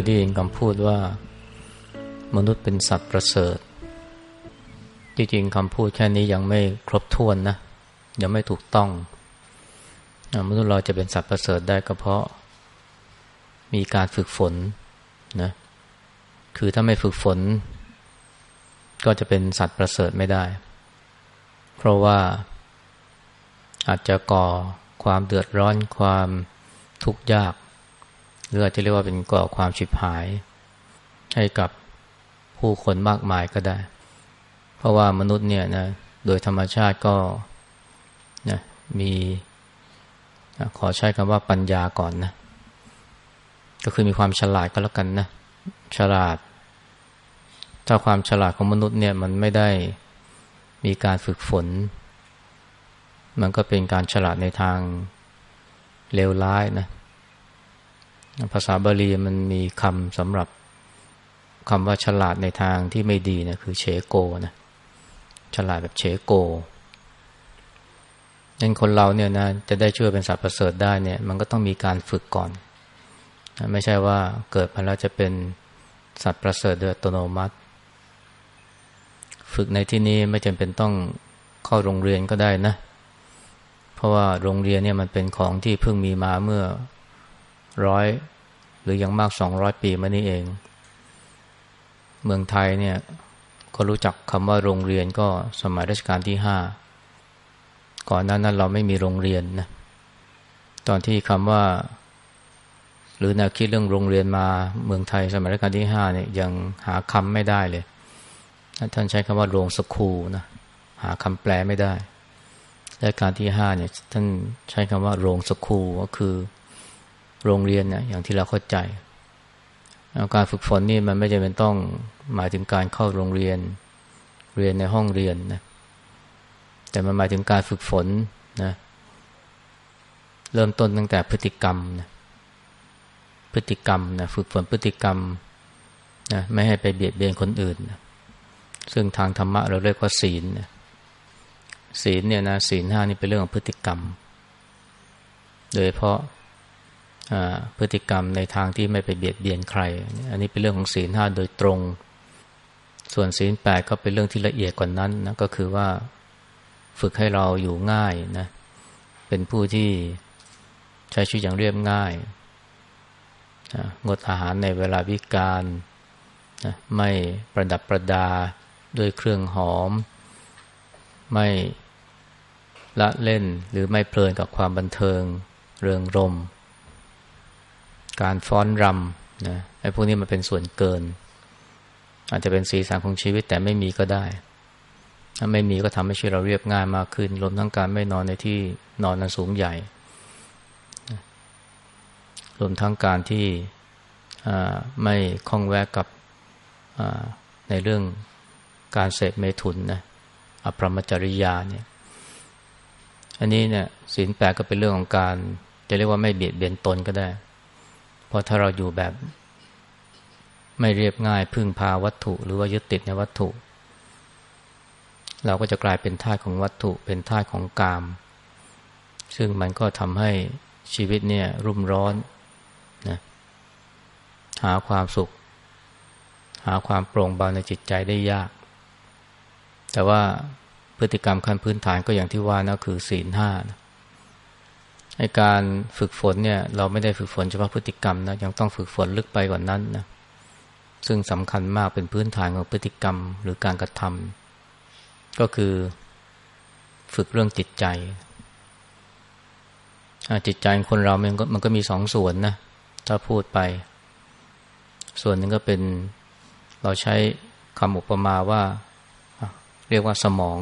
ยได้ยินคำพูดว่า มนุษย์เป็นสัตว์ประเสริฐ จริงๆคำพูดแค่นี้ยังไม่ครบถ้วนนะ ยังไม่ถูกต้อง มนุษย์เราจะเป็นสัตว์ประเสริฐได้ก็เพราะ มีการฝึกฝนนะ คือถ้าไม่ฝึกฝน ก็จะเป็นสัตว์ประเสริฐไม่ได้ เพราะว่าอาจจะก่อความเดือดร้อนความทุกข์ยาก หรืออาจจะเรียกว่าเป็นก่อความฉิบหาย ให้กับผู้คนมากมายก็ได้ เพราะว่ามนุษย์เนี่ยนะโดยธรรมชาติก็นะมีขอใช้คำว่าปัญญาก่อนนะก็คือมีความฉลาดก็แล้วกันนะฉลาด ถ้าความฉลาดของมนุษย์เนี่ยมันไม่ได้มีการฝึกฝน มันก็เป็นการฉลาดในทางเลวร้ายนะ ภาษาบาลีมันมีคำสำหรับคำว่าฉลาดในทางที่ไม่ดีนะคือเฉโกนะฉลาดแบบเฉโกนั้นคนเราเนี่ยนะจะได้ช่วยเป็นสัตว์ประเสริฐได้เนี่ย มันก็ต้องมีการฝึกก่อน ไม่ใช่ว่าเกิดมาแล้วจะเป็นสัตว์ประเสริฐโดยอัตโนมัติ ฝึกในที่นี้ไม่จำเป็นต้องเข้าโรงเรียนก็ได้นะ เพราะว่าโรงเรียนเนี่ยมันเป็นของที่เพิ่งมีมาเมื่อ ร้อยหรือยังมากสองร้อยปีมานี้เอง เมืองไทยเนี่ยก็รู้จักคำว่าโรงเรียนก็สมัยรัชกาลที่ห้าก่อนนั้นนั้นเราไม่มีโรงเรียนนะตอนที่คำว่า หรือแนวคิดเรื่องโรงเรียนมาเมืองไทยสมัยรัชกาลที่ห้าเนี่ยยังหาคำไม่ได้เลย ท่านใช้คำว่าโรงสคูลนะหาคำแปลไม่ได้รัชกาลที่ห้าเนี่ยท่านใช้คำว่าโรงสคูลก็คือ โรงเรียนเนี่ยอย่างที่เราเข้าใจ การฝึกฝนนี่มันไม่จำเป็นต้องหมายถึงการเข้าโรงเรียนเรียนในห้องเรียนนะแต่มันหมายถึงการฝึกฝนนะเริ่มต้นตั้งแต่พฤติกรรมนะพฤติกรรมนะฝึกฝนพฤติกรรมนะไม่ให้ไปเบียดเบียนคนอื่นนะซึ่งทางธรรมะเราเรียกว่าศีลนะศีลเนี่ยนะศีลห้านี่เป็นเรื่องของพฤติกรรม โดยเพราะ พฤติกรรมในทางที่ไม่ไปเบียดเบียนใคร อันนี้เป็นเรื่องของศีลห้าโดยตรง ส่วนศีลแปดก็เป็นเรื่องที่ละเอียดกว่านั้นนะก็คือว่าฝึกให้เราอยู่ง่ายนะเป็นผู้ที่ใช้ชีวิตอย่างเรียบง่ายนะงดอาหารในเวลาวิกาลนะไม่ประดับประดาด้วยเครื่องหอม ไม่ละเล่นหรือไม่เพลินกับความบันเทิงเริงรม การฟ้อนรำนะไอ้พวกนี้มันเป็นส่วนเกิน อาจจะเป็นสีสันของชีวิตแต่ไม่มีก็ได้ ถ้าไม่มีก็ทำให้ชีวิตเราเรียบง่ายมากขึ้นรวมทั้งการไม่นอนในที่นอนนันสูงใหญ่รวมทั้งการที่ไม่คล้องแวะกับในเรื่องการเสพเมถุนนะอภรมจริยาเนี่ย อันนี้เนี่ยศีลแปดก็เป็นเรื่องของการ จะเรียกว่าไม่เบียดเบียนตนก็ได้ เพราะถ้าเราอยู่แบบ ไม่เรียบง่ายพึ่งพาวัตถุ หรือว่ายึดติดในวัตถุ เราก็จะกลายเป็นท่าของวัตถุ เป็นท่าของกาม ซึ่งมันก็ทำให้ชีวิตเนี่ยรุ่มร้อนนะหาความสุข หาความโปร่งเบาในจิตใจได้ยาก แต่ว่าพฤติกรรมขั้นพื้นฐานก็อย่างที่ว่านะคือศีลห้านะ ในการฝึกฝนเนี่ย เราไม่ได้ฝึกฝนเฉพาะพฤติกรรมนะยังต้องฝึกฝนลึกไปกว่านั้นนะซึ่งสำคัญมากเป็นพื้นฐานของพฤติกรรมหรือการกระทำก็คือฝึกเรื่องจิตใจจิตใจคนเรามันก็มันก็มีสองส่วนนะถ้าพูดไป ส่วนหนึ่งก็เป็นเราใช้คำอุปมาว่า เรียกว่าสมอง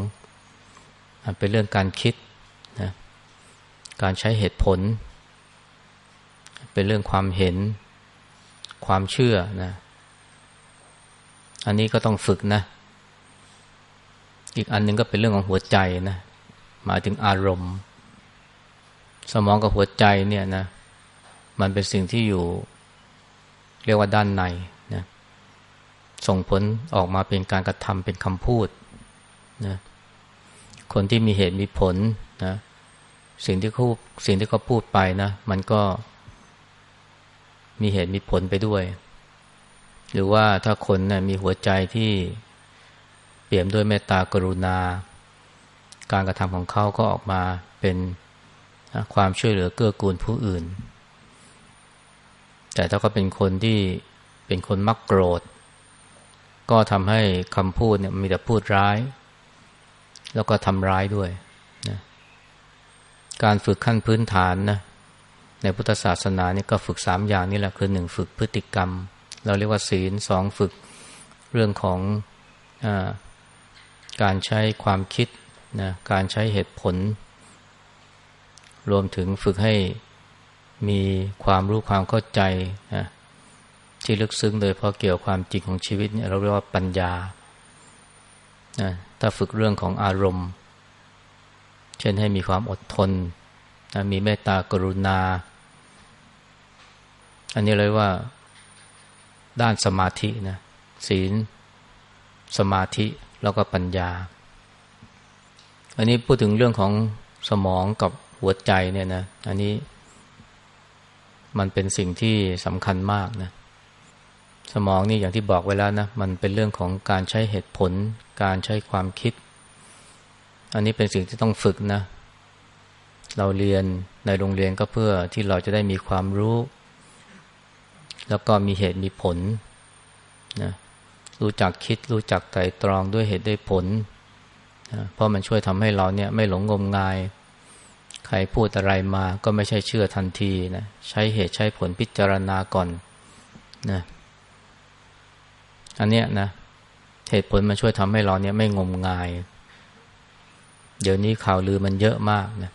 เป็นเรื่องการคิด การใช้เหตุผล เป็นเรื่องความเห็น ความเชื่อนะ อันนี้ก็ต้องฝึกนะ อีกอันหนึ่งก็เป็นเรื่องของหัวใจนะ หมายถึงอารมณ์ สมองกับหัวใจเนี่ยนะ มันเป็นสิ่งที่อยู่ เรียกว่าด้านในนะส่งผลออกมาเป็นการกระทำเป็นคำพูดนะคนที่มีเหตุมีผลนะ สิ่งที่เขาสิ่งที่เขาพูดไปนะ มันก็มีเหตุมีผลไปด้วย หรือว่าถ้าคนนะ่ยมีหัวใจที่เปี่ยมด้วยเมตตากรุณา การกระทำของเขาก็ออกมาเป็นความช่วยเหลือเกื้อกูลผู้อื่น แต่ถ้าก็เป็นคนที่เป็นคนมักโกรธ ก็ทำให้คำพูดเนี่ยมีแต่พูดร้าย แล้วก็ทำร้ายด้วย การฝึกขั้นพื้นฐานนะในพุทธศาสนาเนี่ยก็ฝึกสามอย่างนี่แหละคือหนึ่งฝึกพฤติกรรม เราเรียกว่าศีลสองฝึกเรื่องของอการใช้ความคิดนะการใช้เหตุผล รวมถึงฝึกให้มีความรู้ความเข้าใจนะที่ลึกซึ้งโดยเพราะเกี่ยวความจริงของชีวิตเนี่ยเราเรียกว่าปัญญานะถ้าฝึกเรื่องของอารมณ์ เช่นให้มีความอดทนนะมีเมตตากรุณา อันนี้เลยว่าด้านสมาธินะศีล สมาธิแล้วก็ปัญญา อันนี้พูดถึงเรื่องของสมองกับหัวใจเนี่ยนะอันนี้มันเป็นสิ่งที่สำคัญมากนะสมองนี่อย่างที่บอกไว้แล้วนะมันเป็นเรื่องของการใช้เหตุผล การใช้ความคิด อันนี้เป็นสิ่งที่ต้องฝึกนะ เราเรียนในโรงเรียนก็เพื่อที่เราจะได้มีความรู้ แล้วก็มีเหตุมีผลนะรู้จักคิดรู้จักไตรตรองด้วยเหตุด้วยผลนะเพราะมันช่วยทำให้เราเนี่ยไม่หลงงมงาย ใครพูดอะไรมาก็ไม่ใช่เชื่อทันทีนะใช้เหตุใช้ผลพิจารณาก่อนนะอันเนี้ยนะเหตุผลมันช่วยทำให้เราเนี่ยไม่งมงาย เดี๋ยวนี้ข่าวลือมันเยอะมากนะ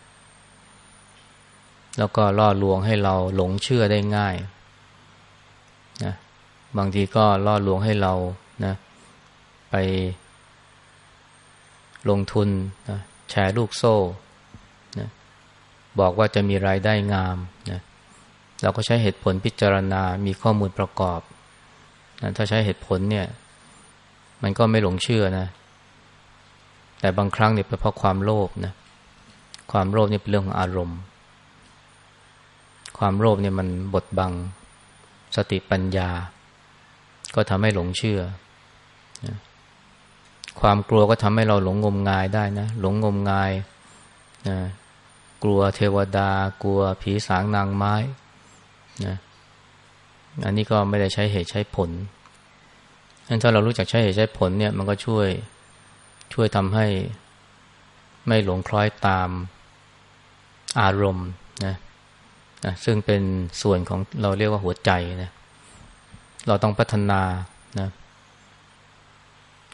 แล้วก็ล่อลวงให้เราหลงเชื่อได้ง่ายนะบางทีก็ล่อลวงให้เรานะไปลงทุนนะแชร์ลูกโซ่นะบอกว่าจะมีรายได้งามนะเราก็ใช้เหตุผลพิจารณา มีข้อมูลประกอบนะถ้าใช้เหตุผลเนี่ย มันก็ไม่หลงเชื่อนะ แต่บางครั้งเนี่ยเป็นเพราะความโลภนะความโลภนี่เป็นเรื่องของอารมณ์ ความโลภเนี่ยมันบดบังสติปัญญา ก็ทำให้หลงเชื่อ ความกลัวก็ทำให้เราหลงงมงายได้นะหลงงมงายนะกลัวเทวดา กลัวผีสางนางไม้นะอันนี้ก็ไม่ได้ใช้เหตุใช้ผลถ้าเรารู้จักใช้เหตุใช้ผลเนี่ย มันก็ช่วย ช่วยทำให้ไม่หลงคล้อยตามอารมณ์นะนะซึ่งเป็นส่วนของเราเรียกว่าหัวใจนะเราต้องพัฒนานะ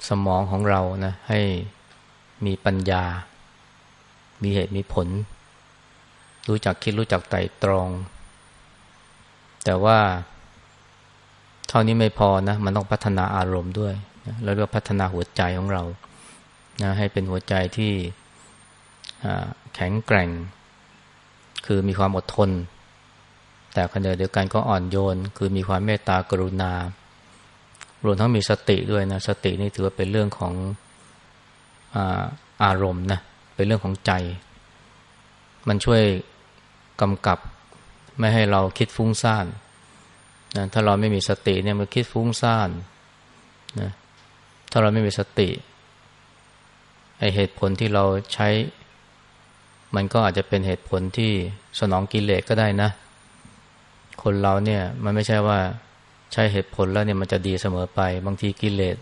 สมองของเรานะให้มีปัญญา มีเหตุมีผล รู้จักคิดรู้จักไต่ตรอง แต่ว่า เท่านี้ไม่พอนะ มันต้องพัฒนาอารมณ์ด้วยนะแล้วเรียกพัฒนาหัวใจของเรา นะให้เป็นหัวใจที่แข็งแกร่ง คือมีความอดทน แต่ขณะเดียวกันก็อ่อนโยน คือมีความเมตตากรุณารวมทั้งมีสติด้วยนะสตินี่ถือว่าเป็นเรื่องของอาอารมณ์นะเป็นเรื่องของใจ มันช่วยกำกับไม่ให้เราคิดฟุ้งซ่านนะถ้าเราไม่มีสติเนี่ยมันคิดฟุ้งซ่านนะถ้าเราไม่มีสติ ไอเหตุผลที่เราใช้ มันก็อาจจะเป็นเหตุผลที่สนองกิเลสก็ได้นะ คนเราเนี่ยมันไม่ใช่ว่าใช้เหตุผลแล้วเนี่ยมันจะดีเสมอไป บางทีกิเลส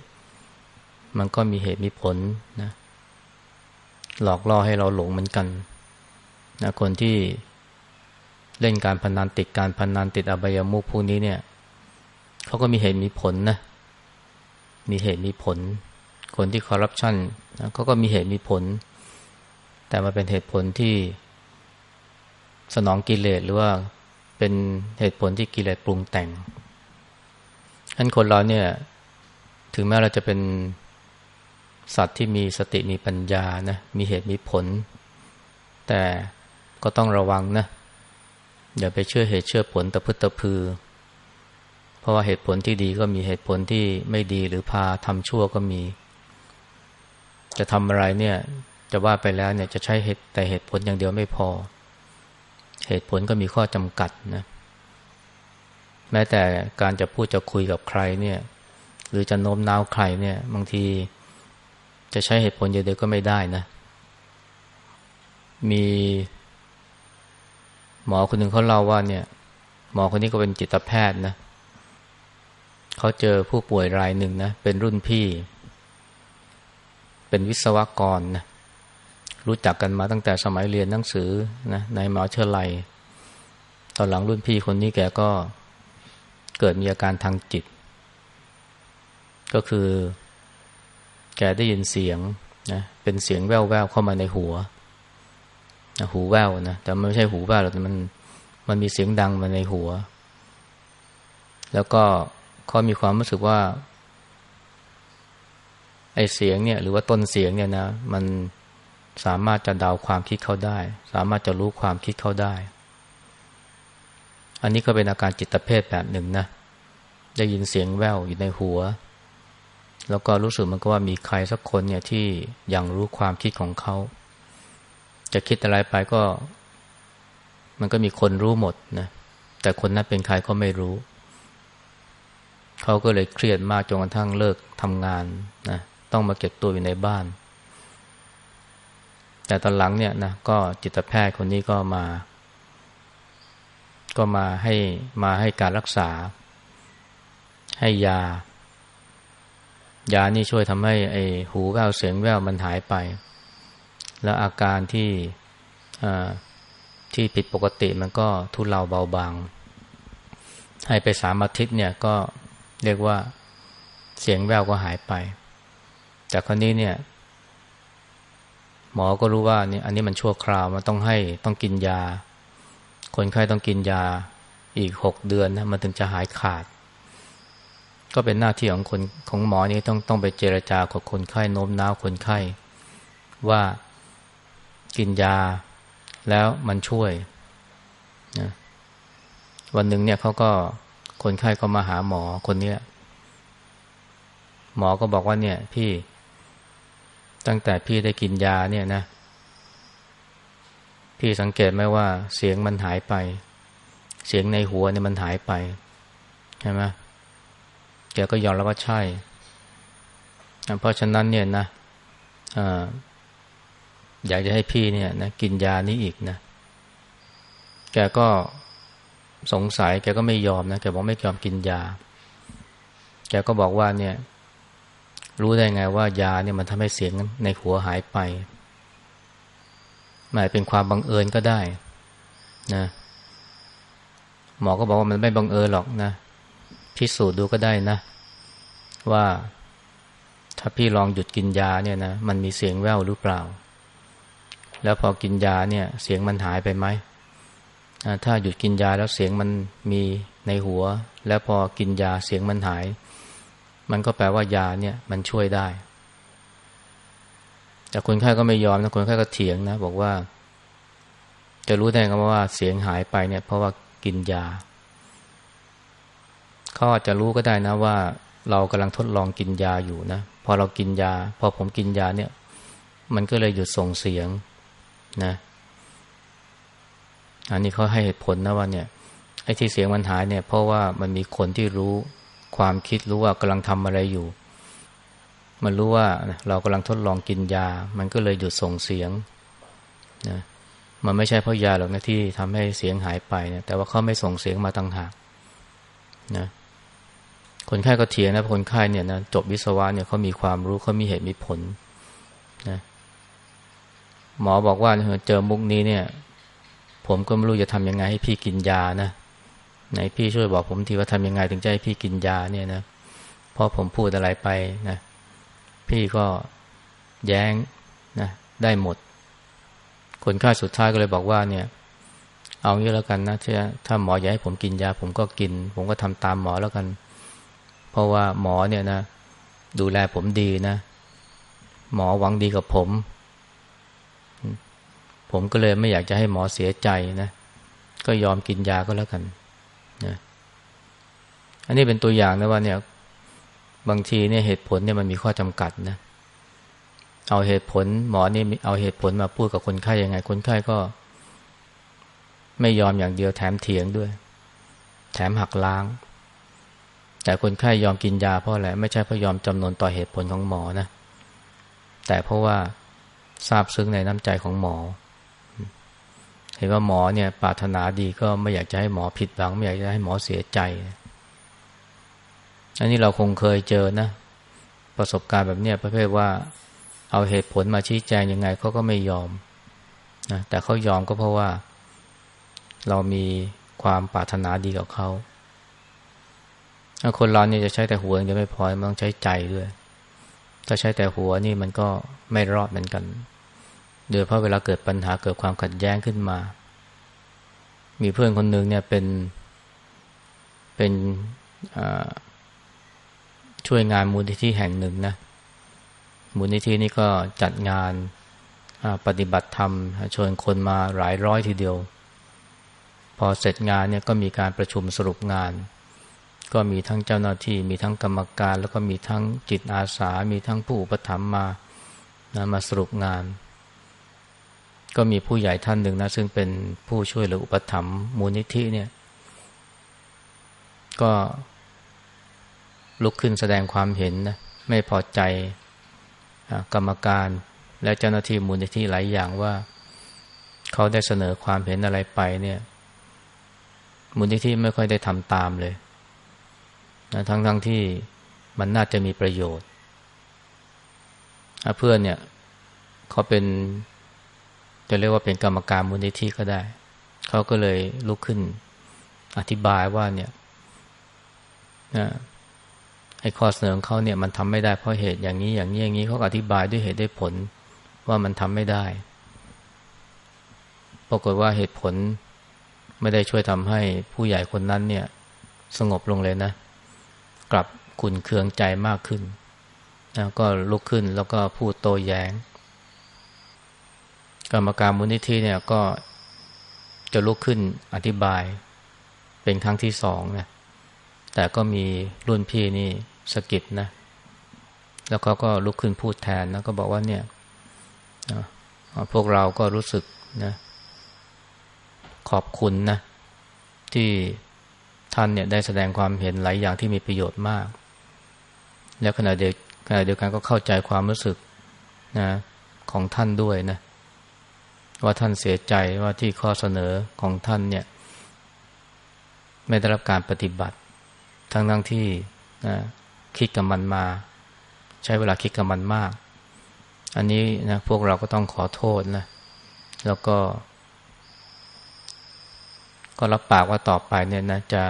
มันก็มีเหตุมีผลนะหลอกล่อให้เราหลงเหมือนกันนะคนที่เล่นการพนันติดการพนันติดอบายามุขพวกนี้เนี่ยเขาก็มีเหตุมีผลนะ มีเหตุมีผล คนที่คอร์รัปชันเขาก็มีเหตุมีผล แต่มาเป็นเหตุผลที่สนองกิเลสหรือว่าเป็นเหตุผลที่กิเลสปรุงแต่งฉะนั้นคนเราเนี่ย ถึงแม้เราจะเป็นสัตว์ที่มีสติมีปัญญานะมีเหตุมีผล แต่ก็ต้องระวังนะ อย่าไปเชื่อเหตุเชื่อผลตะพึตะพือ เพราะว่าเหตุผลที่ดีก็มีเหตุผลที่ไม่ดีหรือพาทำชั่วก็มี จะทำอะไรเนี่ย จะว่าไปแล้วเนี่ยจะใช้เหตุแต่เหตุผลอย่างเดียวไม่พอ เหตุผลก็มีข้อจำกัดนะ แม้แต่การจะพูดจะคุยกับใครเนี่ย หรือจะโน้มน้าวใครเนี่ย บางทีจะใช้เหตุผลเดียวก็ไม่ได้นะ มี หมอคนหนึ่งเขาเล่าว่าเนี่ย หมอคนนี้ก็เป็นจิตแพทย์นะเขาเจอผู้ป่วยรายหนึ่งนะ เป็นรุ่นพี่ เป็นวิศวกรนะรู้จักกันมาตั้งแต่สมัยเรียนหนังสือนะในมหาวิทยาลัย ตอนหลังรุ่นพี่คนนี้แกก็เกิดมีอาการทางจิต ก็คือ แกได้ยินเสียงนะเป็นเสียงแว่วๆเข้ามาในหัวนะหูแว่วนะแต่ไม่ใช่หูแว่วหรอกมันมันมีเสียงดังมาในหัว แล้วก็เขามีความรู้สึกว่า ไอเสียงเนี่ยหรือว่าต้นเสียงเนี่ยนะ มันสามารถจะเดาความคิดเขาได้ สามารถจะรู้ความคิดเขาได้ อันนี้ก็เป็นอาการจิตเภทแบบหนึ่งนะ ได้ยินเสียงแว่วอยู่ในหัว แล้วก็รู้สึกมันก็ว่ามีใครสักคนเนี่ยที่ยังรู้ความคิดของเขา จะคิดอะไรไปก็ มันก็มีคนรู้หมดนะ แต่คนนั้นเป็นใครก็ไม่รู้เขาก็เลยเครียดมากจนกระทั่งเลิกทำงานนะ ต้องมาเก็บตัวอยู่ในบ้าน แต่ตอนหลังเนี่ยนะก็จิตแพทย์คนนี้ก็มา ก็มาให้มาให้การรักษา ให้ยา ยานี่ช่วยทำให้ไอ้หูแววเสียงแววมันหายไป แล้วอาการที่ที่ผิดปกติมันก็ทุเลาเบาบาง ให้ไปสามอาทิตย์เนี่ยก็เรียกว่าเสียงแววก็หายไป แต่คราวนี้เนี่ย หมอก็รู้ว่าเนี่ยอันนี้มันชั่วคราวมันต้องให้ต้องกินยา คนไข้ต้องกินยาอีกหกเดือนนะมันถึงจะหายขาด ก็เป็นหน้าที่ของคนของหมอนี่ต้องต้องไปเจรจากับคนไข้โน้มน้าวคนไข้ ว่ากินยาแล้วมันช่วยนะวันหนึ่งเนี่ยเขาก็คนไข้ก็มาหาหมอคนนี้หมอก็บอกว่าเนี่ย พี่ ตั้งแต่พี่ได้กินยาเนี่ยนะ พี่สังเกตไหมว่า เสียงมันหายไป เสียงในหัวเนี่ยมันหายไปใช่ไหมแกก็ยอมรับว่าใช่ เพราะฉะนั้นเนี่ยนะออยากจะให้พี่เนี่ยนะกินยานี้อีกนะ แกก็สงสัย แกก็ไม่ยอมนะ แกบอกไม่ยอมกินยา แกก็บอกว่าเนี่ย รู้ได้ไงว่ายาเนี่ยมันทำให้เสียงในหัวหายไปหมายเป็นความบังเอิญก็ได้นะหมอก็บอกว่ามันไม่บังเอิญหรอกนะพิสูจน์ดูก็ได้นะ ว่าถ้าพี่ลองหยุดกินยาเนี่ยนะมันมีเสียงแว่วหรือเปล่า แล้วพอกินยาเนี่ย เสียงมันหายไปไหมถ้าหยุดกินยาแล้วเสียงมันมีในหัว แล้วพอกินยาเสียงมันหาย มันก็แปลว่ายาเนี่ยมันช่วยได้ แต่คนไข้ก็ไม่ยอมนะคนไข้ก็เถียงนะ บอกว่า จะรู้ได้ไงว่าเสียงหายไปเนี่ย เพราะว่ากินยาเขาอาจจะรู้ก็ได้นะว่า เรากำลังทดลองกินยาอยู่นะพอเรากินยา พอผมกินยาเนี่ย มันก็เลยหยุดส่งเสียงนะอันนี้เขาให้เหตุผลนะว่าเนี่ยไอ้ที่เสียงมันหายเนี่ย เพราะว่ามันมีคนที่รู้ ความคิดรู้ว่ากำลังทำอะไรอยู่ มันรู้ว่าเรากำลังทดลองกินยา มันก็เลยหยุดส่งเสียงนะมันไม่ใช่เพราะยาหรอกนะที่ทำให้เสียงหายไปนี่ยแต่ว่าเขาไม่ส่งเสียงมาตั้งหากนะคนไข้ก็เถียงนะคนไข้เนี่ยนะจบวิศวะเนี่ยเขามีความรู้เขามีเหตุมีผลนะหมอบอกว่าเจอมุกนี้เนี่ย ผมก็ไม่รู้จะทำยังไงให้พี่กินยานะ ไหนพี่ช่วยบอกผมทีว่าทำยังไงถึงจะให้พี่กินยาเนี่ยนะเพราะผมพูดอะไรไปนะพี่ก็แย้งนะได้หมด คนไข้สุดท้ายก็เลยบอกว่าเนี่ย เอางี้แล้วกันนะถ้าถ้าหมออยากให้ผมกินยา ผมก็กิน ผมก็ทำตามหมอแล้วกัน เพราะว่าหมอเนี่ยนะ ดูแลผมดีนะ หมอหวังดีกับผม ผมก็เลยไม่อยากจะให้หมอเสียใจนะก็ยอมกินยาก็แล้วกัน นะอันนี้เป็นตัวอย่างนะว่าเนี่ยบางทีเนี่ยเหตุผลเนี่ยมันมีข้อจำกัดนะ เอาเหตุผลหมอนี่เอาเหตุผลมาพูดกับคนไข้ยังไง คนไข้ก็ ไม่ยอมอย่างเดียวแถมเถียงด้วยแแถมหักล้าง แต่คนไข้ยอมกินยาเพราะอะไรไม่ใช่เพราะยอมจำนวนต่อเหตุผลของหมอนะ แต่เพราะว่าทราบซึ้งในน้ำใจของหมอ เห็นว่าหมอเนี่ยปรารถนาดีก็ไม่อยากจะให้หมอผิดหวัง ไม่อยากจะให้หมอเสียใจอันนี้เราคงเคยเจอนะ ประสบการณ์แบบเนี้ยประเภทว่า เอาเหตุผลมาชี้แจงยังไงเขาก็ไม่ยอมนะแต่เขายอมก็เพราะว่า เรามีความปรารถนาดีกับเขาถ้าคนเราเนี่ยจะใช้แต่หัวยังไม่พอมันต้องใช้ใจด้วย ถ้าใช้แต่หัวนี่มันก็ไม่รอดเหมือนกัน โดยเพราะเวลาเกิดปัญหาเกิดความขัดแย้งขึ้นมา มีเพื่อนคนหนึ่งเนี่ยเป็นเป็นช่วยงานมูลนิธิแห่งหนึ่งนะมูลนิธินี่ก็จัดงานปฏิบัติธรรมชวนคนมาหลายร้อยทีเดียว พอเสร็จงานเนี่ยก็มีการประชุมสรุปงาน ก็มีทั้งเจ้าหน้าที่ มีทั้งกรรมการ แล้วก็มีทั้งจิตอาสา มีทั้งผู้อุปถัมภ์มานะมาสรุปงาน ก็มีผู้ใหญ่ท่านหนึ่งนะซึ่งเป็นผู้ช่วยหรืออุปถัมภ์มูลนิธิเนี่ย ก็ลุกขึ้นแสดงความเห็นนะไม่พอใจกรรมการและเจ้าหน้าที่มูลนิธิหลายอย่างว่า เขาได้เสนอความเห็นอะไรไปเนี่ย มูลนิธิไม่ค่อยได้ทำตามเลยนะทั้งทั้งที่มันน่าจะมีประโยชน์เพื่อนเนี่ย เขาเป็น จะเรียกว่าเป็นกรรมการมูลนิธิก็ได้ เขาก็เลยลุกขึ้น อธิบายว่าเนี่ยนะไอ้ข้อเสนอของเขาเนี่ยมันทำไม่ได้เพราะเหตุอย่างนี้อย่างนี้อย่างนี้เขาอธิบายด้วยเหตุด้วยผลว่ามันทำไม่ได้ ปรากฏว่าเหตุผลไม่ได้ช่วยทำให้ผู้ใหญ่คนนั้นเนี่ย สงบลงเลยนะ กลับขุนเคืองใจมากขึ้นนะก็ลุกขึ้นแล้วก็พูดโต้แยง้ง กรรมการมูลนิธิเนี่ยก็จะลุกขึ้นอธิบายเป็นครั้งที่สองนะแต่ก็มีรุ่นพี่นี่สกิดนะ แล้วเขาก็ลุกขึ้นพูดแทนนะก็บอกว่าเนี่ยพวกเราก็รู้สึกนะขอบคุณนะที่ท่านเนี่ยได้แสดงความเห็นหลายอย่างที่มีประโยชน์มาก แล้วขณะเดียวขณะเดียวกันก็เข้าใจความรู้สึกนะของท่านด้วยนะ ว่าท่านเสียใจว่าที่ข้อเสนอของท่านเนี่ย ไม่ได้รับการปฏิบัติ ทั้งทั้งที่นะคิดกับมันมา ใช้เวลาคิดกับมันมาก อันนี้นะพวกเราก็ต้องขอโทษนะแล้วก็ ก็รับปากว่าต่อไปเนี่ยนะจะ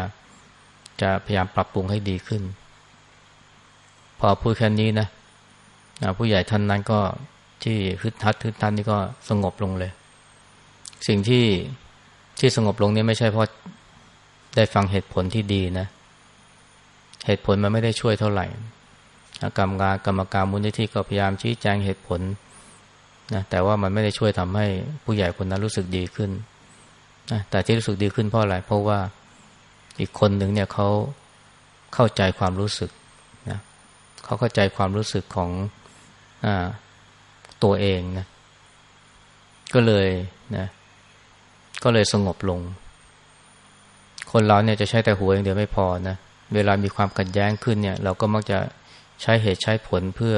จะพยายามปรับปรุงให้ดีขึ้น พอพูดแค่นี้นะผู้ใหญ่ท่านนั้นก็ที่ฮึดทัดฮึดทันนี่ก็สงบลงเลย สิ่งที่ที่สงบลงนี่ไม่ใช่เพราะได้ฟังเหตุผลที่ดีนะ เหตุผลมันไม่ได้ช่วยเท่าไหร่กรรมการกรรมการมูลนิธิก็พยายามชี้แจงเหตุผลนะแต่ว่ามันไม่ได้ช่วยทำให้ผู้ใหญ่คนนั้นรู้สึกดีขึ้นนะแต่ที่รู้สึกดีขึ้นเพราะอะไรเพราะว่าอีกคนหนึ่งเนี่ยเขาเข้าใจความรู้สึกนะเขาเข้าใจความรู้สึกของอตัวเองนะก็เลยนะ ก็เลยสงบลง คนเราเนี่ยจะใช้แต่หัวอย่างเดียวไม่พอนะเวลามีความขัดแย้งขึ้นเนี่ย เราก็มักจะใช้เหตุใช้ผลเพื่อ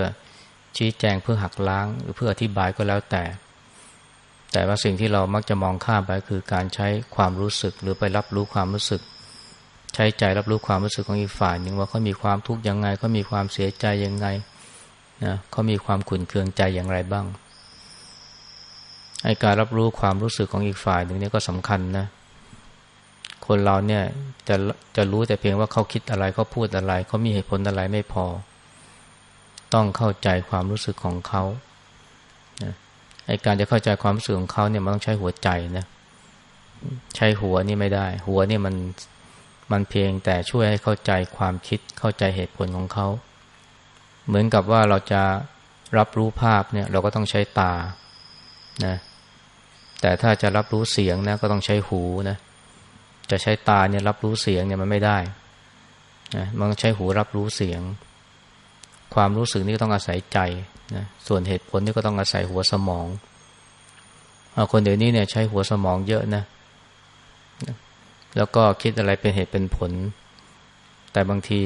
ชี้แจงเพื่อหักล้าง หรือเพื่ออธิบายก็แล้วแต่ แต่ว่าสิ่งที่เรามักจะมองข้ามไปคือการใช้ความรู้สึกหรือไปรับรู้ความรู้สึก ใช้ใจรับรู้ความรู้สึกของอีกฝ่ายหนึ่งว่าเขามีความทุกข์ยังไงเขามีความเสียใจยังไงนะเขามีความขุ่นเคืองใจอย่างไรบ้าง ไอการรับรู้ความรู้สึกของอีกฝ่ายหนึ่งนี่ก็สำคัญนะ คนเราเนี่ยจะจะรู้แต่เพียงว่าเขาคิดอะไรเขาพูดอะไรเขามีเหตุผลอะไรไม่พอ ต้องเข้าใจความรู้สึกของเขาไอการจะเข้าใจความรู้สึกของเขาเนี่ยมันต้องใช้หัวใจนะ ใช้หัวนี่ไม่ได้ หัวนี่มันมันเพียงแต่ช่วยให้เข้าใจความคิดเข้าใจเหตุผลของเขา เหมือนกับว่าเราจะรับรู้ภาพเนี่ย เราก็ต้องใช้ตานะ แต่ถ้าจะรับรู้เสียงนะก็ต้องใช้หูนะ จะใช้ตาเนี่ยรับรู้เสียงเนี่ยมันไม่ได้นะมันต้องใช้หูรับรู้เสียง ความรู้สึกนี้ก็ต้องอาศัยใจนะส่วนเหตุผลนี่ก็ต้องอาศัยหัวสมองคนเดี๋ยวนี้เนี่ยใช้หัวสมองเยอะนะ แล้วก็คิดอะไรเป็นเหตุเป็นผล แต่บางที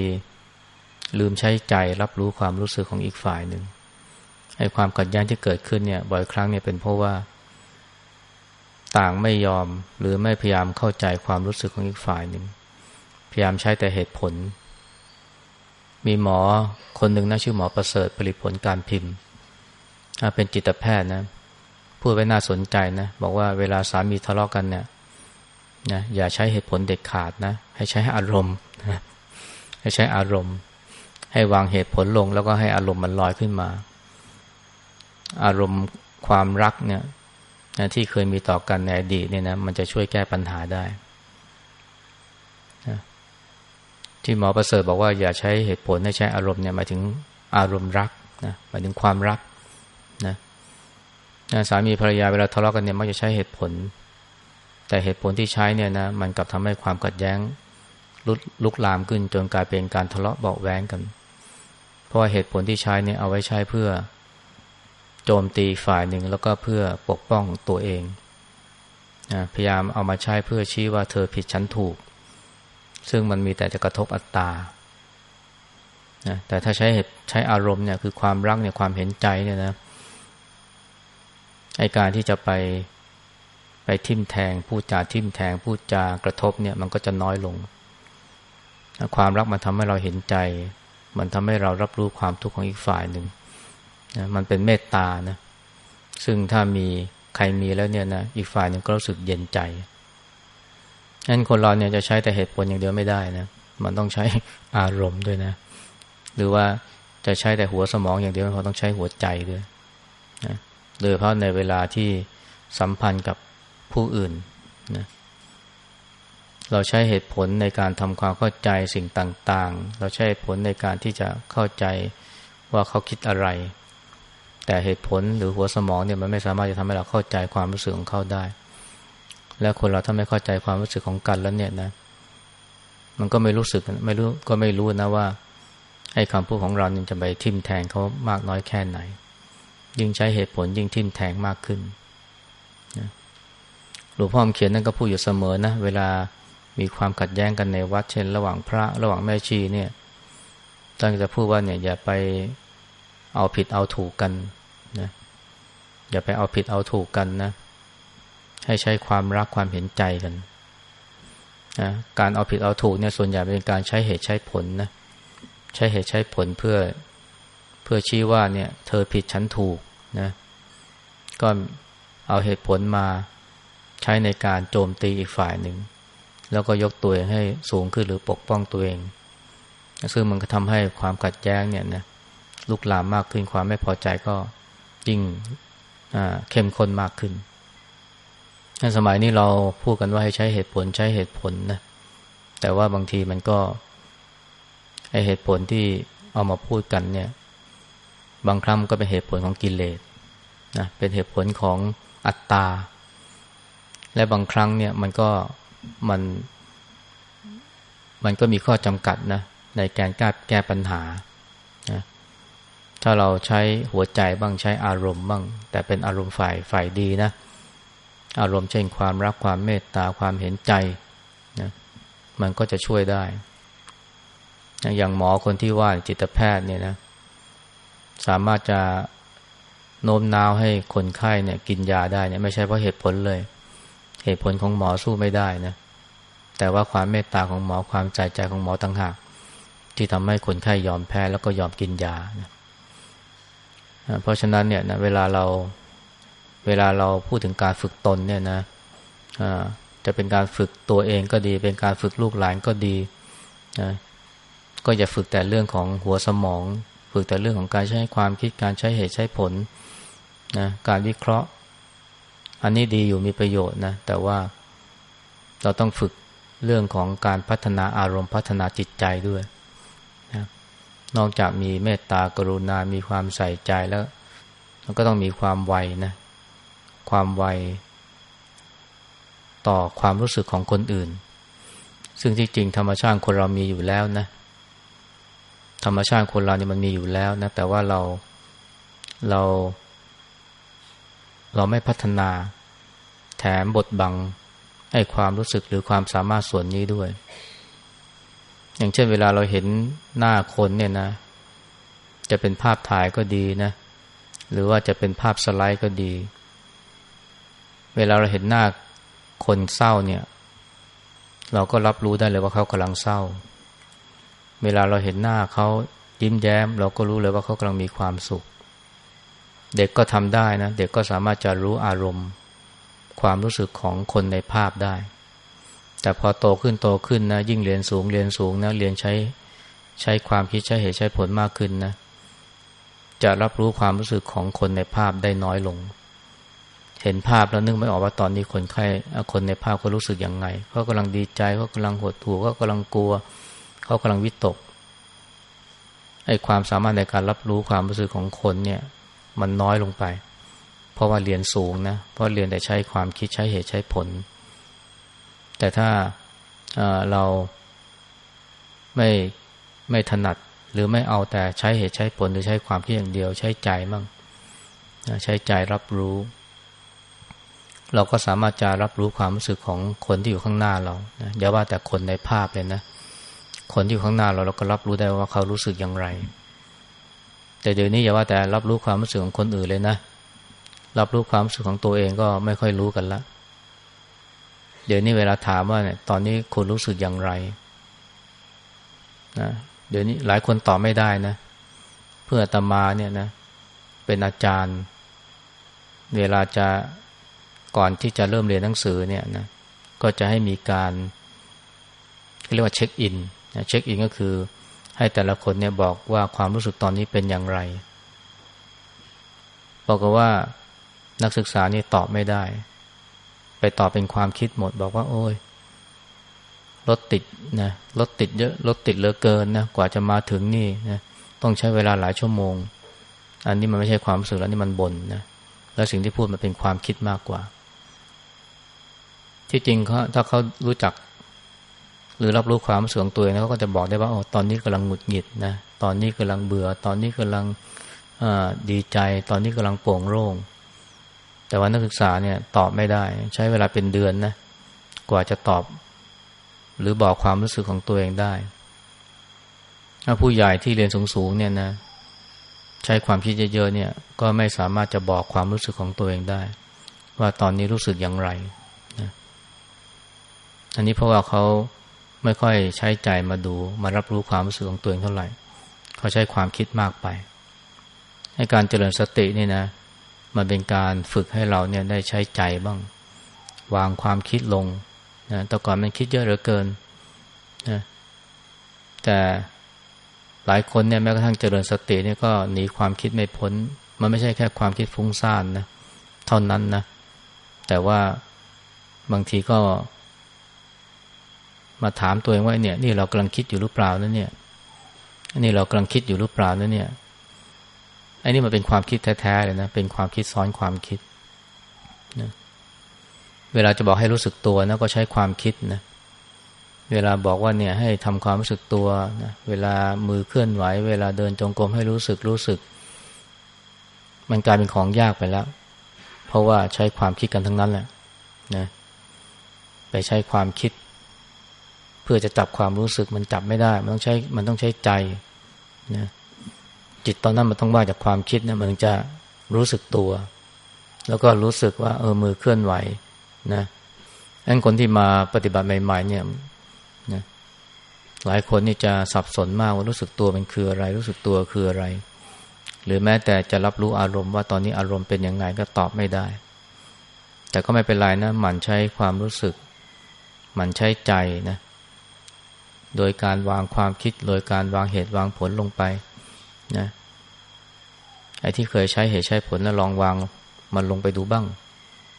ลืมใช้ใจรับรู้ความรู้สึกของอีกฝ่ายหนึ่งไอ้ความขัดแย้งที่เกิดขึ้นเนี่ย บ่อยครั้งเนี่ยเป็นเพราะว่า ต่างไม่ยอมหรือไม่พยายามเข้าใจความรู้สึกของอีกฝ่ายหนึ่ง พยายามใช้แต่เหตุผล มีหมอคนหนึ่งนะชื่อหมอประเสริฐผลิตผลการพิมพ์เป็นจิตแพทย์นะพูดไว้น่าสนใจนะ บอกว่าเวลาสามีทะเลาะกกันเนี่ยนะอย่าใช้เหตุผลเด็ดขาดนะ ให้ใช้อารมณ์นะให้ใช้อารมณ์ ให้วางเหตุผลลงแล้วก็ให้อารมณ์มันลอยขึ้นมา อารมณ์ความรักเนี่ย นะที่เคยมีต่อกันในอดีตเนี่ยนะมันจะช่วยแก้ปัญหาได้นะที่หมอประเสริฐบอกว่าอย่าใช้เหตุผลให้ใช้อารมณ์เนี่ยหมายถึงอารมณ์รักนะหมายถึงความรักนะสามีภรรยาเวลาทะเลาะกันเนี่ยมักจะใช้เหตุผล แต่เหตุผลที่ใช้เนี่ยนะมันกลับทำให้ความขัดแย้งลุลุกลามขึ้นจนกลายเป็นการทะเลาะเบาแวงกัน เพราะว่าเหตุผลที่ใช้เนี่ยเอาไว้ใช้เพื่อ โจมตีฝ่ายหนึ่งแล้วก็เพื่อปกป้องตัวเองนะพยายามเอามาใช้เพื่อชี้ว่าเธอผิดฉันถูก ซึ่งมันมีแต่จะกระทบอัตตานะแต่ถ้าใช้เหตุใช้อารมณ์เนี่ยคือความรักเนี่ยความเห็นใจเนี่ยนะไอการที่จะไปไปทิมแทงพูดจาทิมแทงพูดจากระทบเนี่ยมันก็จะน้อยลง ความรักมันทำให้เราเห็นใจ มันทำให้เรารับรู้ความทุกข์ของอีกฝ่ายหนึ่ง นะมันเป็นเมตตานะซึ่งถ้ามีใครมีแล้วเนี่ยนะอีกฝ่ายหนึ่งก็รู้สึกเย็นใจงั้นคนเราเนี่ยจะใช้แต่เหตุผลอย่างเดียวไม่ได้นะมันต้องใช้อารมณ์ด้วยนะ หรือว่าจะใช้แต่หัวสมองอย่างเดียวเราต้องใช้หัวใจด้วยนะโดยเพราะในเวลาที่สัมพันธ์กับผู้อื่นนะเราใช้เหตุผลในการทำความเข้าใจสิ่งต่าง ๆ เราใช้เหตุผลในการที่จะเข้าใจว่าเขาคิดอะไร แต่เหตุผลหรือหัวสมองเนี่ยมันไม่สามารถจะทำให้เราเข้าใจความรู้สึกของเขาได้ และคนเราถ้าไม่เข้าใจความรู้สึกของกันแล้วเนี่ยนะ มันก็ไม่รู้สึกไม่รู้ก็ไม่รู้นะว่าให้คำพูดของเราเนี่ยจะไปทิ่มแทงเขามากน้อยแค่ไหน ยิ่งใช้เหตุผลยิ่งทิ่มแทงมากขึ้นนะหลวงพ่อเขียนนั่นก็พูดอยู่เสมอนะเวลามีความขัดแย้งกันในวัดเช่น ระหว่างพระ ระหว่างแม่ชีเนี่ยตั้งจะพูดว่าเนี่ยอย่าไป เอาผิดเอาถูกกันนะอย่าไปเอาผิดเอาถูกกันนะ ให้ใช้ความรักความเห็นใจกันนะการเอาผิดเอาถูกเนี่ยส่วนใหญ่เป็นการใช้เหตุใช้ผลนะใช้เหตุใช้ผลเพื่อเพื่อชี้ว่าเนี่ย เธอผิดฉันถูกนะก็เอาเหตุผลมาใช้ในการโจมตีอีกฝ่ายหนึ่ง แล้วก็ยกตัวเองให้สูงขึ้นหรือปกป้องตัวเอง ซึ่งมันก็ทำให้ความขัดแย้งเนี่ยนะ ลุกลามมากขึ้น ความไม่พอใจก็ยิ่งเข้มข้นมากขึ้นในสมัยนี้เราพูดกันว่าให้ใช้เหตุผลใช้เหตุผลนะ แต่ว่าบางทีมันก็ไอเหตุผลที่เอามาพูดกันเนี่ย บางครั้งก็เป็นเหตุผลของกิเลสนะเป็นเหตุผลของอัตตา และบางครั้งเนี่ยมันก็มัน มันก็มีข้อจำกัดนะในการแก้แก้ปัญหา ถ้าเราใช้หัวใจบ้างใช้อารมณ์บ้าง แต่เป็นอารมณ์ฝ่ายฝ่ายดีนะ อารมณ์เช่นความรักความเมตตาความเห็นใจนะมันก็จะช่วยได้ อย่างหมอคนที่ว่าจิตแพทย์เนี่ยนะ สามารถจะโน้มน้าวให้คนไข้เนี่ย กินยาได้เนี่ยไม่ใช่เพราะเหตุผลเลย เหตุผลของหมอสู้ไม่ได้นะ แต่ว่าความเมตตาของหมอความใจใจของหมอต่างหากที่ทำให้คนไข้ยอมแพ้แล้วก็ยอมกินยานะ เพราะฉะนั้นเนี่ยนะเวลาเราเวลาเราพูดถึงการฝึกตนเนี่ยนะจะเป็นการฝึกตัวเองก็ดี เป็นการฝึกลูกหลานก็ดีนะก็อย่าฝึกแต่เรื่องของหัวสมอง ฝึกแต่เรื่องของการใช้ความคิดการใช้เหตุใช้ผลนะการวิเคราะห์ อันนี้ดีอยู่มีประโยชน์นะแต่ว่าเราต้องฝึกเรื่องของการพัฒนาอารมณ์พัฒนาจิตใจด้วย นอกจากมีเมตตากรุณา มีความใส่ใจแล้วมันก็ต้องมีความไวนะ ความไวต่อความรู้สึกของคนอื่น ซึ่งที่จริงธรรมชาติคนเรามีอยู่แล้วนะ ธรรมชาติคนเราเนี่ยมันมีอยู่แล้วนะ แต่ว่าเราเรา เราไม่พัฒนา แถมบทบังไอ้ความรู้สึกหรือความสามารถส่วนนี้ด้วย อย่างเช่นเวลาเราเห็นหน้าคนเนี่ยนะ จะเป็นภาพถ่ายก็ดีนะ หรือว่าจะเป็นภาพสไลด์ก็ดี เวลาเราเห็นหน้าคนเศร้าเนี่ย เราก็รับรู้ได้เลยว่าเขากำลังเศร้า เวลาเราเห็นหน้าเขายิ้มแย้ม เราก็รู้เลยว่าเขากำลังมีความสุข เด็กก็ทำได้นะ เด็กก็สามารถจะรู้อารมณ์ ความรู้สึกของคนในภาพได้ แต่พอโตขึ้นโตขึ้นนะ ยิ่งเรียนสูงเรียนสูงนะเรียนใช้ใช้ความคิดใช้เหตุใช้ผลมากขึ้นนะ จะรับรู้ความรู้สึกของคนในภาพได้น้อยลง เห็นภาพแล้วนึกไม่ออกว่าตอนนี้คนไข้คนในภาพเขารู้สึกยังไงเขากำลังดีใจเขากำลังหดหู่เขากำลังกลัวเขากำลังวิตกไอ้ความสามารถในการรับรู้ความรู้สึกของคนเนี่ย มันน้อยลงไป เพราะว่าเรียนสูงนะเพราะเรียนแต่ใช้ความคิดใช้เหตุใช้ผล แต่ถ้าเราไม่ไม่ถนัดหรือไม่เอาแต่ใช้เหตุใช้ผลหรือใช้ความคิดอย่างเดียว ใช้ใจมั่งใช้ใจรับรู้ เราก็สามารถจะรับรู้ความรู้สึกของคนที่อยู่ข้างหน้าเราอย่าว่าแต่คนในภาพเลยนะ คนที่อยู่ข้างหน้าเราเราก็รับรู้ได้ว่าเขารู้สึกอย่างไร แต่เดี๋ยวนี้อย่าว่าแต่รับรู้ความรู้สึกของคนอื่นเลยนะ รับรู้ความรู้สึกของตัวเองก็ไม่ค่อยรู้กันละ เดี๋ยวนี้เวลาถามว่าเนี่ยตอนนี้คุณรู้สึกอย่างไรนะเดี๋ยวนี้หลายคนตอบไม่ได้นะ เพื่อตมาเนี่ยนะ เป็นอาจารย์ เวลาจะก่อนที่จะเริ่มเรียนหนังสือเนี่ยนะก็จะให้มีการเรียกว่าเช็คอินเช็คอินก็คือให้แต่ละคนเนี่ยบอกว่าความรู้สึกตอนนี้เป็นอย่างไรบอกว่านักศึกษานี่ตอบไม่ได้ ไปตอบเป็นความคิดหมด บอกว่า โอ้ยรถติดนะรถติดเยอะรถติดเหลือเกินนะกว่าจะมาถึงนี่นะต้องใช้เวลาหลายชั่วโมง อันนี้มันไม่ใช่ความรู้สึกแล้วนี่มันบ่นนะแล้วสิ่งที่พูดมันเป็นความคิดมากกว่า ที่จริงเขาถ้าเขารู้จัก หรือรับรู้ความรู้สึกของตัวเองแล้วก็จะบอกได้ว่าโอ้ตอนนี้กำลังหงุดหงิดนะตอนนี้กำลังเบื่อ ตอนนี้กำลังดีใจ ตอนนี้กำลังโปร่งโล่ง แต่ว่านักศึกษาเนี่ยตอบไม่ได้ ใช้เวลาเป็นเดือนนะกว่าจะตอบ หรือบอกความรู้สึกของตัวเองได้ถ้าผู้ใหญ่ที่เรียนสูงๆเนี่ยนะ ใช้ความคิดเยอะๆเนี่ย ก็ไม่สามารถจะบอกความรู้สึกของตัวเองได้ ว่าตอนนี้รู้สึกอย่างไรนะอันนี้เพราะว่าเขาไม่ค่อยใช้ใจมาดูมารับรู้ความรู้สึกของตัวเองเท่าไหร่ เขาใช้ความคิดมากไปให้การเจริญสตินี่นะ มันเป็นการฝึกให้เราเนี่ยได้ใช้ใจบ้าง วางความคิดลงนะแต่ก่อนมันคิดเยอะเหลือเกินนะแต่หลายคนเนี่ยแม้กระทั่งเจริญสติเนี่ยก็หนีความคิดไม่พ้น มันไม่ใช่แค่ความคิดฟุ้งซ่านนะเท่านั้นนะ แต่ว่าบางทีก็ มาถามตัวเองว่าเนี่ย นี่เรากำลังคิดอยู่หรือเปล่านั่นเนี่ยนี่เรากำลังคิดอยู่หรือเปล่านั่นเนี่ย อ้นี่มันเป็นความคิดแท้ๆเลยนะ เป็นความคิดซ้อนความคิดนะเวลาจะบอกให้รู้สึกตัวนะก็ใช้ความคิดนะ เวลาบอกว่าเนี่ยให้ทำความรู้สึกตัวนะ เวลามือเคลื่อนไหว เวลาเดินจงกรมให้รู้สึกรู้สึก มันกลายเป็นของยากไปแล้ว เพราะว่าใช้ความคิดกันทั้งนั้นแหละนะไปใช้ความคิด เพื่อจะจับความรู้สึกมันจับไม่ได้ มันต้องใช้มันต้องใช้ใจนะ จิตตอนนั้นมันต้องว่าจากความคิดนะมันจะรู้สึกตัว แล้วก็รู้สึกว่า เออมือเคลื่อนไหวนะงั้นคนที่มาปฏิบัติใหม่ ๆ เนี่ยนะหลายคนนี่จะสับสนมากว่ารู้สึกตัวมันคืออะไร รู้สึกตัวคืออะไร หรือแม้แต่จะรับรู้อารมณ์ว่าตอนนี้อารมณ์เป็นยังไงก็ตอบไม่ได้ แต่ก็ไม่เป็นไรนะหมั่นใช้ความรู้สึก หมั่นใช้ใจนะโดยการวางความคิด โดยการวางเหตุวางผลลงไป นะไอ้ที่เคยใช้เหตุใช้ผลแล้วลองวางมันลงไปดูบ้าง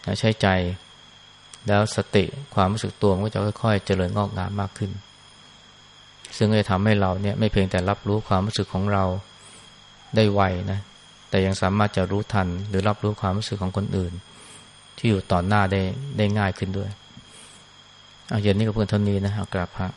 นะใช้ใจ แล้วสติความรู้สึกตัวมันก็จะค่อยๆ เจริญงอกงามมากขึ้น ซึ่งจะทำให้เราเนี่ยไม่เพียงแต่รับรู้ความรู้สึกของเราได้ไวนะแต่ยังสามารถจะรู้ทัน หรือรับรู้ความรู้สึกของคนอื่น ที่อยู่ต่อหน้าได้ได้ง่ายขึ้นด้วย เอาเย็นนี้ก็เพื่อนเท่านี้นะกราบพระ